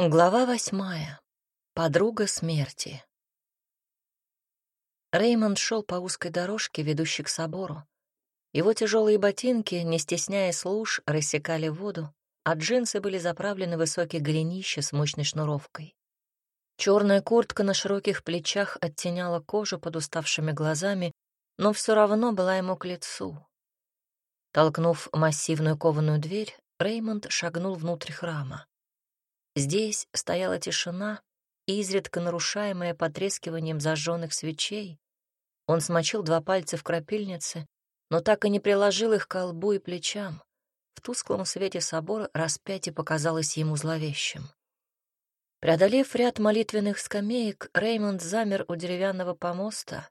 Глава восьмая. Подруга смерти. Реймонд шел по узкой дорожке, ведущей к собору. Его тяжелые ботинки, не стесняясь луж, рассекали воду, а джинсы были заправлены в высокие голенища с мощной шнуровкой. Черная куртка на широких плечах оттеняла кожу под уставшими глазами, но все равно была ему к лицу. Толкнув массивную кованую дверь, Реймонд шагнул внутрь храма. Здесь стояла тишина, изредка нарушаемая потрескиванием зажженных свечей. Он смочил два пальца в крапильнице, но так и не приложил их к колбу и плечам. В тусклом свете собора распятие показалось ему зловещим. Преодолев ряд молитвенных скамеек, Реймонд замер у деревянного помоста.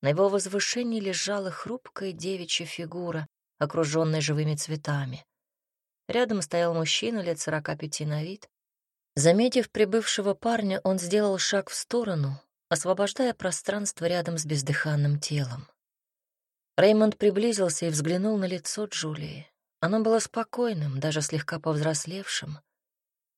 На его возвышении лежала хрупкая девичья фигура, окруженная живыми цветами. Рядом стоял мужчина лет сорока пяти на вид, Заметив прибывшего парня, он сделал шаг в сторону, освобождая пространство рядом с бездыханным телом. Реймонд приблизился и взглянул на лицо Джулии. Оно было спокойным, даже слегка повзрослевшим.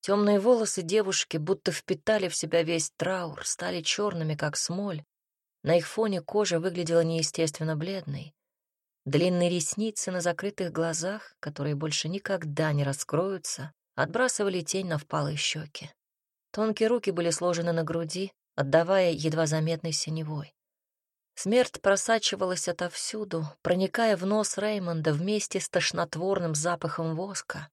Темные волосы девушки будто впитали в себя весь траур, стали черными, как смоль. На их фоне кожа выглядела неестественно бледной. Длинные ресницы на закрытых глазах, которые больше никогда не раскроются, отбрасывали тень на впалые щеки. Тонкие руки были сложены на груди, отдавая едва заметной синевой. Смерть просачивалась отовсюду, проникая в нос Реймонда вместе с тошнотворным запахом воска.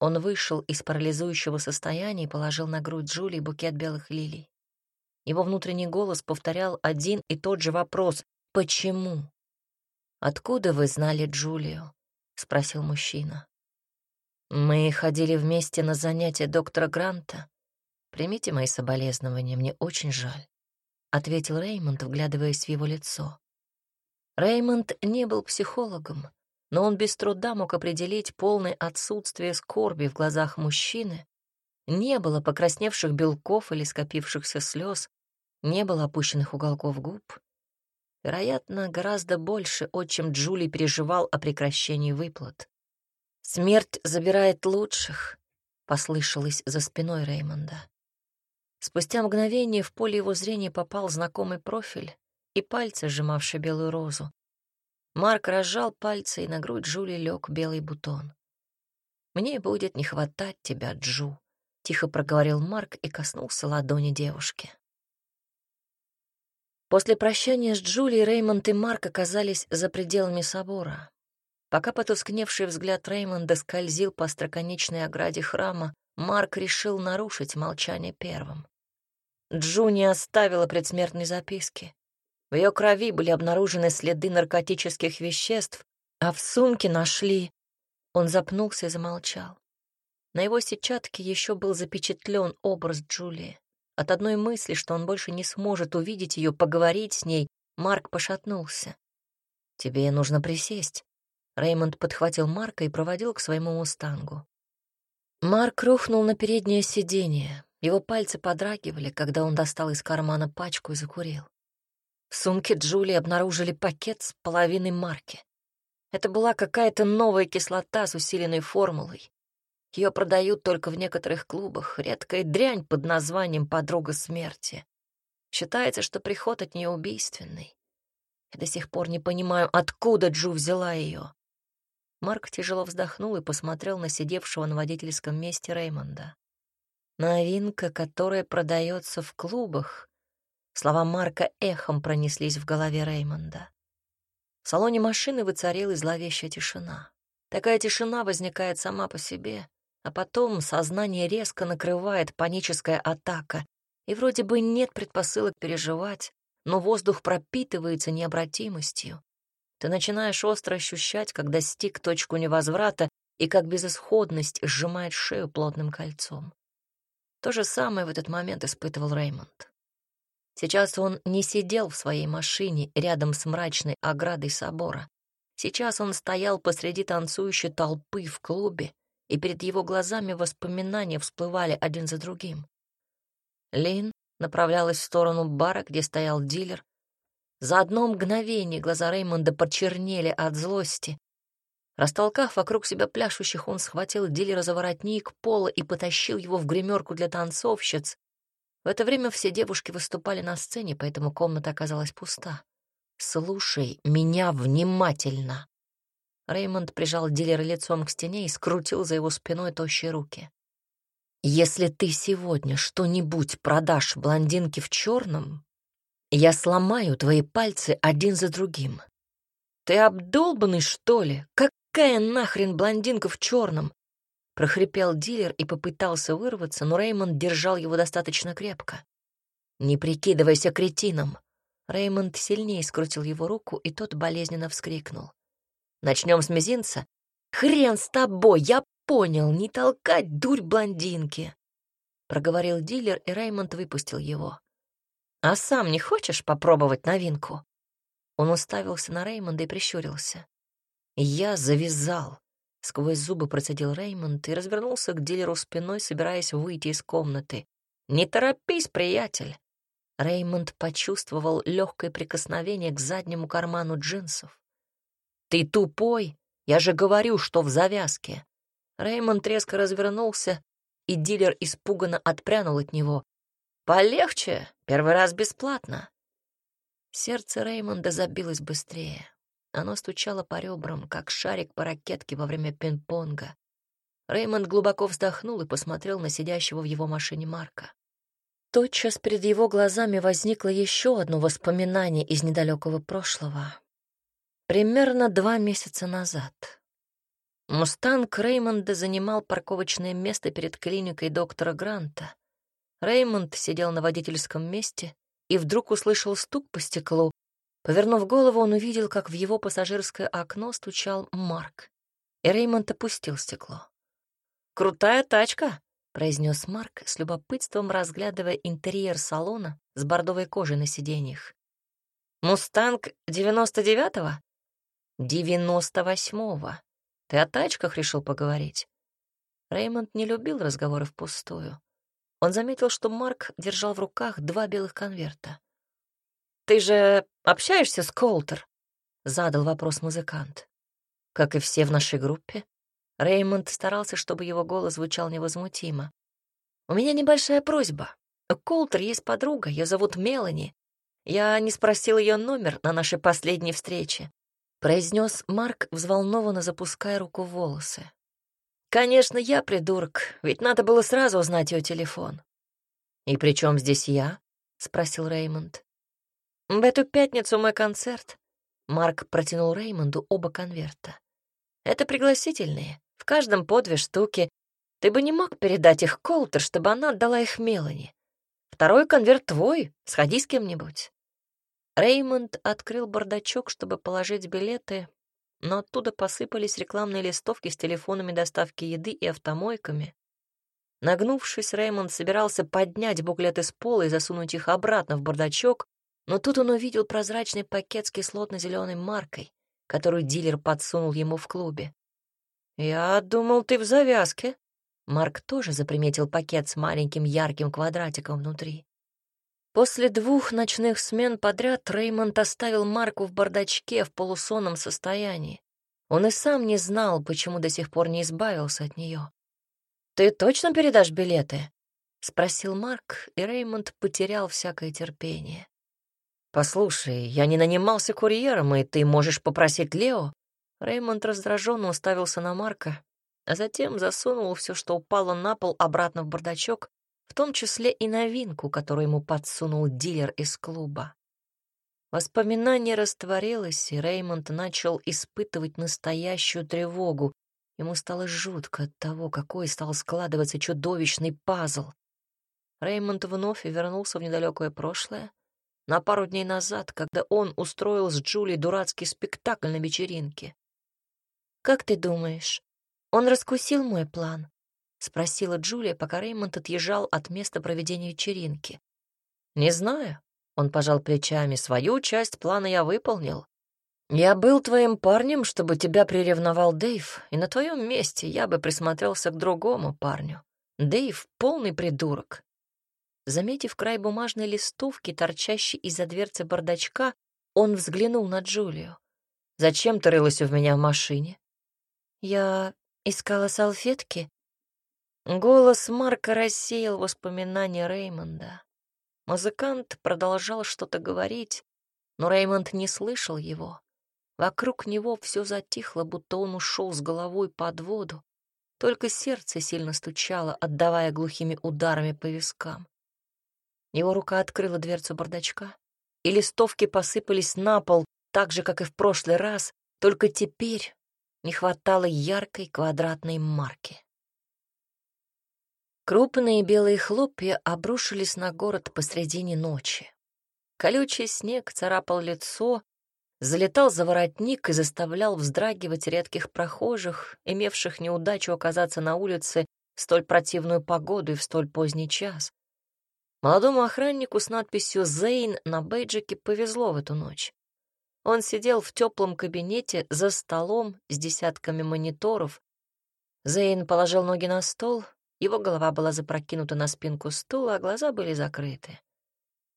Он вышел из парализующего состояния и положил на грудь Джулии букет белых лилий. Его внутренний голос повторял один и тот же вопрос «Почему?». «Откуда вы знали Джулию?» — спросил мужчина. Мы ходили вместе на занятия доктора Гранта. Примите мои соболезнования, мне очень жаль, ответил Реймонд, вглядываясь в его лицо. Реймонд не был психологом, но он без труда мог определить полное отсутствие скорби в глазах мужчины. Не было покрасневших белков или скопившихся слез, не было опущенных уголков губ. Вероятно, гораздо больше отчим Джули переживал о прекращении выплат. «Смерть забирает лучших», — послышалось за спиной Реймонда. Спустя мгновение в поле его зрения попал знакомый профиль и пальцы, сжимавшие белую розу. Марк разжал пальцы, и на грудь Джули лег белый бутон. «Мне будет не хватать тебя, Джу», — тихо проговорил Марк и коснулся ладони девушки. После прощания с Джулией Реймонд и Марк оказались за пределами собора. Пока потускневший взгляд Реймонда скользил по остроконечной ограде храма, Марк решил нарушить молчание первым. Джу не оставила предсмертной записки. В ее крови были обнаружены следы наркотических веществ, а в сумке нашли... Он запнулся и замолчал. На его сетчатке еще был запечатлен образ Джулии. От одной мысли, что он больше не сможет увидеть ее, поговорить с ней, Марк пошатнулся. «Тебе нужно присесть», Реймонд подхватил Марка и проводил к своему мустангу. Марк рухнул на переднее сиденье. Его пальцы подрагивали, когда он достал из кармана пачку и закурил. В сумке Джулии обнаружили пакет с половиной марки. Это была какая-то новая кислота с усиленной формулой. Ее продают только в некоторых клубах, редкая дрянь под названием «подруга смерти». Считается, что приход от нее убийственный. Я до сих пор не понимаю, откуда Джу взяла ее. Марк тяжело вздохнул и посмотрел на сидевшего на водительском месте Реймонда. «Новинка, которая продается в клубах». Слова Марка эхом пронеслись в голове Реймонда. В салоне машины воцарилась зловещая тишина. Такая тишина возникает сама по себе, а потом сознание резко накрывает паническая атака, и вроде бы нет предпосылок переживать, но воздух пропитывается необратимостью. Ты начинаешь остро ощущать, как достиг точку невозврата и как безысходность сжимает шею плотным кольцом. То же самое в этот момент испытывал Реймонд. Сейчас он не сидел в своей машине рядом с мрачной оградой собора. Сейчас он стоял посреди танцующей толпы в клубе, и перед его глазами воспоминания всплывали один за другим. Лин направлялась в сторону бара, где стоял дилер, за одно мгновение глаза Реймонда почернели от злости. Растолкав вокруг себя пляшущих, он схватил дилера за воротник пола и потащил его в гримерку для танцовщиц. В это время все девушки выступали на сцене, поэтому комната оказалась пуста. «Слушай меня внимательно!» Реймонд прижал дилера лицом к стене и скрутил за его спиной тощие руки. «Если ты сегодня что-нибудь продашь блондинке в черном, я сломаю твои пальцы один за другим. Ты обдолбанный, что ли? Какая нахрен блондинка в черном? прохрипел дилер и попытался вырваться, но Реймонд держал его достаточно крепко. «Не прикидывайся кретином!» Реймонд сильнее скрутил его руку, и тот болезненно вскрикнул. «Начнем с мизинца?» «Хрен с тобой, я понял, не толкать дурь блондинки!» Проговорил дилер, и Реймонд выпустил его. «А сам не хочешь попробовать новинку?» Он уставился на Реймонда и прищурился. «Я завязал», — сквозь зубы процедил Реймонд и развернулся к дилеру спиной, собираясь выйти из комнаты. «Не торопись, приятель!» Реймонд почувствовал легкое прикосновение к заднему карману джинсов. «Ты тупой! Я же говорю, что в завязке!» Реймонд резко развернулся, и дилер испуганно отпрянул от него. «Полегче! Первый раз бесплатно!» Сердце Реймонда забилось быстрее. Оно стучало по ребрам, как шарик по ракетке во время пинг-понга. Реймонд глубоко вздохнул и посмотрел на сидящего в его машине Марка. Тотчас перед его глазами возникло еще одно воспоминание из недалекого прошлого. Примерно два месяца назад. Мустанг Реймонда занимал парковочное место перед клиникой доктора Гранта. Реймонд сидел на водительском месте и вдруг услышал стук по стеклу. Повернув голову, он увидел, как в его пассажирское окно стучал Марк. И Реймонд опустил стекло. «Крутая тачка!» — произнес Марк с любопытством, разглядывая интерьер салона с бордовой кожей на сиденьях. «Мустанг девяносто девятого?» «Девяносто восьмого. Ты о тачках решил поговорить?» Реймонд не любил разговоры впустую. Он заметил, что Марк держал в руках два белых конверта. «Ты же общаешься с Колтер?» — задал вопрос музыкант. «Как и все в нашей группе, Реймонд старался, чтобы его голос звучал невозмутимо. «У меня небольшая просьба. У Колтер есть подруга, ее зовут Мелани. Я не спросил ее номер на нашей последней встрече», — произнес Марк, взволнованно запуская руку в волосы. «Конечно, я придурок, ведь надо было сразу узнать ее телефон». «И при чем здесь я?» — спросил Реймонд. «В эту пятницу мой концерт». Марк протянул Реймонду оба конверта. «Это пригласительные. В каждом по две штуки. Ты бы не мог передать их Колтер, чтобы она отдала их Мелани. Второй конверт твой, сходи с кем-нибудь». Реймонд открыл бардачок, чтобы положить билеты, но оттуда посыпались рекламные листовки с телефонами доставки еды и автомойками. Нагнувшись, Реймонд собирался поднять буклеты с пола и засунуть их обратно в бардачок, но тут он увидел прозрачный пакет с кислотно-зеленой маркой, которую дилер подсунул ему в клубе. «Я думал, ты в завязке». Марк тоже заприметил пакет с маленьким ярким квадратиком внутри. После двух ночных смен подряд Реймонд оставил Марку в бардачке в полусонном состоянии. Он и сам не знал, почему до сих пор не избавился от нее. «Ты точно передашь билеты?» — спросил Марк, и Реймонд потерял всякое терпение. «Послушай, я не нанимался курьером, и ты можешь попросить Лео?» Реймонд раздраженно уставился на Марка, а затем засунул все, что упало на пол, обратно в бардачок, в том числе и новинку, которую ему подсунул дилер из клуба. Воспоминание растворилось, и Реймонд начал испытывать настоящую тревогу. Ему стало жутко от того, какой стал складываться чудовищный пазл. Реймонд вновь вернулся в недалекое прошлое, на пару дней назад, когда он устроил с Джули дурацкий спектакль на вечеринке. «Как ты думаешь, он раскусил мой план?» — спросила Джулия, пока Реймонд отъезжал от места проведения вечеринки. «Не знаю». Он пожал плечами. «Свою часть плана я выполнил. Я был твоим парнем, чтобы тебя приревновал Дэйв, и на твоем месте я бы присмотрелся к другому парню. Дэйв — полный придурок». Заметив край бумажной листовки, торчащей из-за дверцы бардачка, он взглянул на Джулию. «Зачем ты рылась у меня в машине?» Я искала салфетки. Голос Марка рассеял воспоминания Реймонда. Музыкант продолжал что-то говорить, но Реймонд не слышал его. Вокруг него все затихло, будто он ушел с головой под воду. Только сердце сильно стучало, отдавая глухими ударами по вискам. Его рука открыла дверцу бардачка, и листовки посыпались на пол, так же, как и в прошлый раз, только теперь не хватало яркой квадратной марки. Крупные белые хлопья обрушились на город посредине ночи. Колючий снег царапал лицо, залетал за воротник и заставлял вздрагивать редких прохожих, имевших неудачу оказаться на улице в столь противную погоду и в столь поздний час. Молодому охраннику с надписью «Зейн» на бейджике повезло в эту ночь. Он сидел в теплом кабинете за столом с десятками мониторов. Зейн положил ноги на стол, его голова была запрокинута на спинку стула, а глаза были закрыты.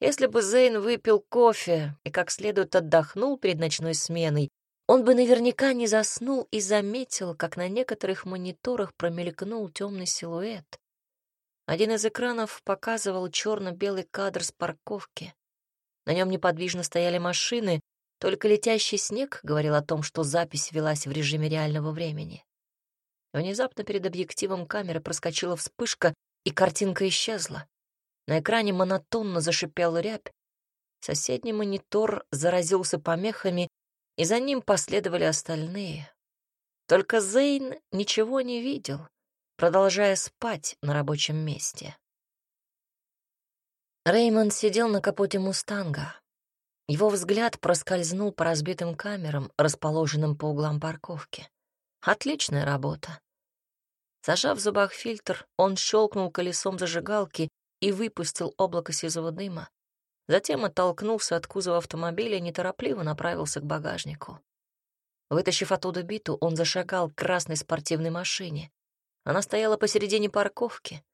Если бы Зейн выпил кофе и как следует отдохнул перед ночной сменой, он бы наверняка не заснул и заметил, как на некоторых мониторах промелькнул темный силуэт. Один из экранов показывал черно-белый кадр с парковки. На нем неподвижно стояли машины, только летящий снег говорил о том, что запись велась в режиме реального времени. Внезапно перед объективом камеры проскочила вспышка, и картинка исчезла. На экране монотонно зашипел рябь. Соседний монитор заразился помехами, и за ним последовали остальные. Только Зейн ничего не видел, продолжая спать на рабочем месте. Реймонд сидел на капоте «Мустанга». Его взгляд проскользнул по разбитым камерам, расположенным по углам парковки. Отличная работа. Зажав в зубах фильтр, он щелкнул колесом зажигалки и выпустил облако сизого дыма. Затем оттолкнулся от кузова автомобиля и неторопливо направился к багажнику. Вытащив оттуда биту, он зашагал к красной спортивной машине. Она стояла посередине парковки.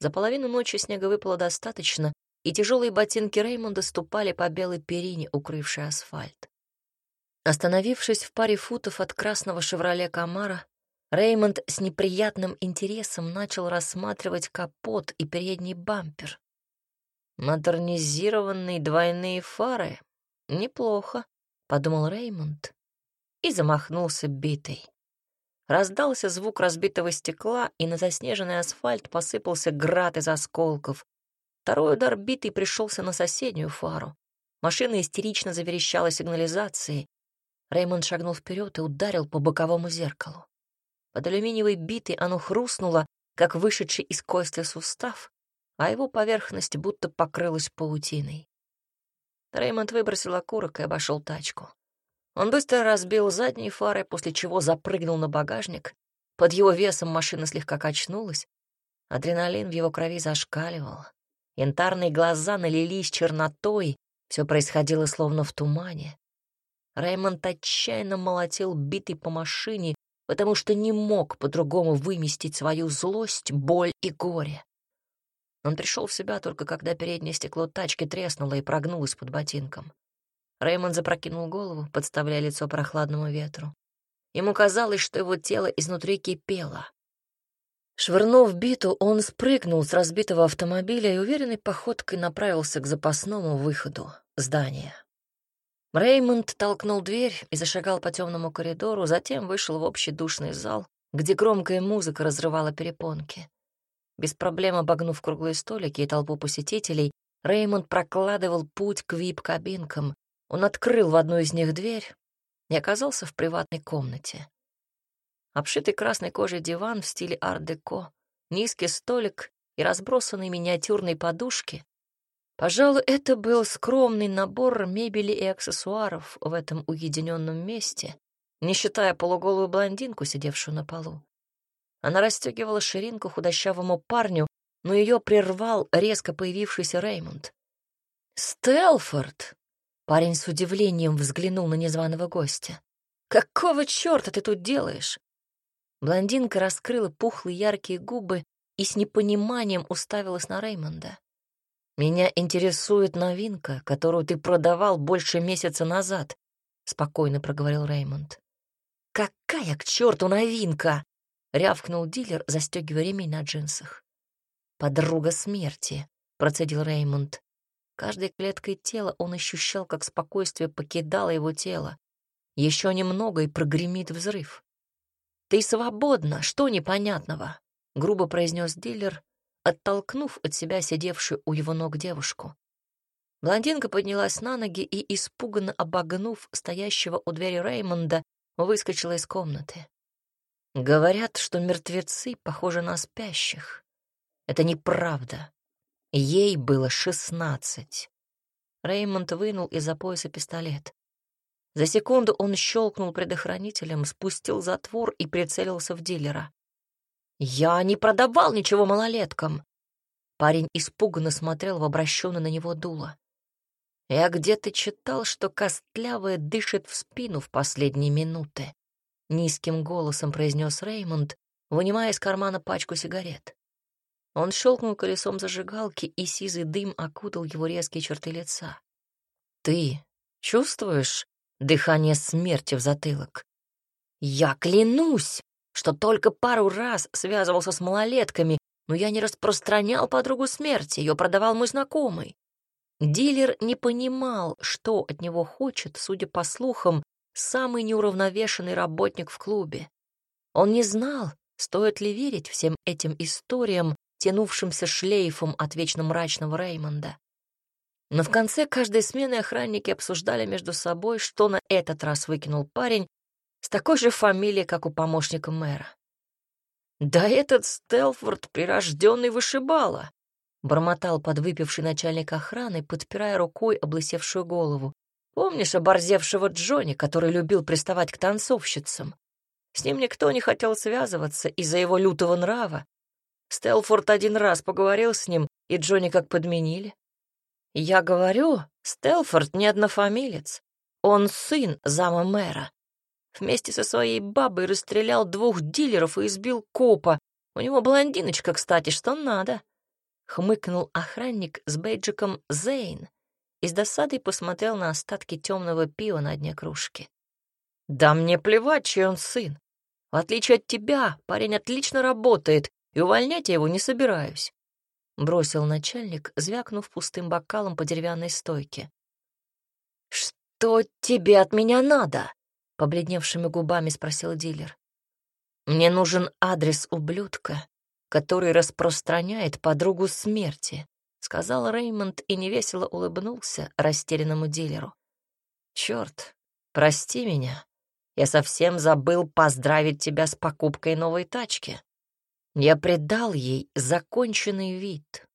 За половину ночи снега выпало достаточно, и тяжелые ботинки Реймонда ступали по белой перине, укрывшей асфальт. Остановившись в паре футов от красного «Шевроле Камара», Реймонд с неприятным интересом начал рассматривать капот и передний бампер. «Модернизированные двойные фары. Неплохо», — подумал Реймонд и замахнулся битой. Раздался звук разбитого стекла, и на заснеженный асфальт посыпался град из осколков. Второй удар битой пришелся на соседнюю фару. Машина истерично заверещала сигнализацией. Реймонд шагнул вперед и ударил по боковому зеркалу. Под алюминиевой битой оно хрустнуло, как вышедший из кости сустав, а его поверхность будто покрылась паутиной. Реймонд выбросил окурок и обошел тачку. Он быстро разбил задние фары, после чего запрыгнул на багажник. Под его весом машина слегка качнулась. Адреналин в его крови зашкаливал. Янтарные глаза налились чернотой, все происходило словно в тумане. Раймонд отчаянно молотил битый по машине, потому что не мог по-другому выместить свою злость, боль и горе. Он пришел в себя только когда переднее стекло тачки треснуло и прогнулось под ботинком. Реймонд запрокинул голову, подставляя лицо прохладному ветру. Ему казалось, что его тело изнутри кипело. Швырнув биту, он спрыгнул с разбитого автомобиля и уверенной походкой направился к запасному выходу здания. Реймонд толкнул дверь и зашагал по темному коридору, затем вышел в общий душный зал, где громкая музыка разрывала перепонки. Без проблем обогнув круглые столики и толпу посетителей, Реймонд прокладывал путь к вип-кабинкам. Он открыл в одну из них дверь и оказался в приватной комнате. Обшитый красной кожей диван в стиле ар-деко, низкий столик и разбросанные миниатюрные подушки. Пожалуй, это был скромный набор мебели и аксессуаров в этом уединенном месте, не считая полуголую блондинку, сидевшую на полу. Она расстегивала ширинку худощавому парню, но ее прервал резко появившийся Реймонд. «Стелфорд!» Парень с удивлением взглянул на незваного гостя. «Какого черта ты тут делаешь?» Блондинка раскрыла пухлые яркие губы и с непониманием уставилась на Реймонда. «Меня интересует новинка, которую ты продавал больше месяца назад», — спокойно проговорил Реймонд. «Какая к черту новинка!» — рявкнул дилер, застегивая ремень на джинсах. «Подруга смерти», — процедил Реймонд. Каждой клеткой тела он ощущал, как спокойствие покидало его тело. Еще немного и прогремит взрыв. «Ты свободна, что непонятного?» — грубо произнес дилер, оттолкнув от себя сидевшую у его ног девушку. Блондинка поднялась на ноги и, испуганно обогнув стоящего у двери Реймонда, выскочила из комнаты. Говорят, что мертвецы похожи на спящих. Это неправда. Ей было шестнадцать. Реймонд вынул из-за пояса пистолет. За секунду он щелкнул предохранителем, спустил затвор и прицелился в дилера. «Я не продавал ничего малолеткам!» Парень испуганно смотрел в обращенное на него дуло. «Я где-то читал, что костлявая дышит в спину в последние минуты», — низким голосом произнес Реймонд, вынимая из кармана пачку сигарет. Он щелкнул колесом зажигалки, и сизый дым окутал его резкие черты лица. «Ты чувствуешь дыхание смерти в затылок?» «Я клянусь, что только пару раз связывался с малолетками, но я не распространял подругу смерти, ее продавал мой знакомый». Дилер не понимал, что от него хочет, судя по слухам, самый неуравновешенный работник в клубе. Он не знал, стоит ли верить всем этим историям, тянувшимся шлейфом от вечно мрачного Реймонда. Но в конце каждой смены охранники обсуждали между собой, что на этот раз выкинул парень с такой же фамилией, как у помощника мэра. «Да этот Стелфорд — прирожденный вышибала!» — бормотал подвыпивший начальник охраны, подпирая рукой облысевшую голову. «Помнишь оборзевшего Джонни, который любил приставать к танцовщицам? С ним никто не хотел связываться из-за его лютого нрава, Стелфорд один раз поговорил с ним, и Джонни как подменили. Я говорю, Стелфорд не однофамилец. Он сын зама мэра. Вместе со своей бабой расстрелял двух дилеров и избил копа. У него блондиночка, кстати, что надо. Хмыкнул охранник с бейджиком Зейн и с досадой посмотрел на остатки темного пива на дне кружки. «Да мне плевать, чей он сын. В отличие от тебя, парень отлично работает и увольнять я его не собираюсь», — бросил начальник, звякнув пустым бокалом по деревянной стойке. «Что тебе от меня надо?» — побледневшими губами спросил дилер. «Мне нужен адрес ублюдка, который распространяет подругу смерти», — сказал Реймонд и невесело улыбнулся растерянному дилеру. «Чёрт, прости меня. Я совсем забыл поздравить тебя с покупкой новой тачки». Я придал ей законченный вид.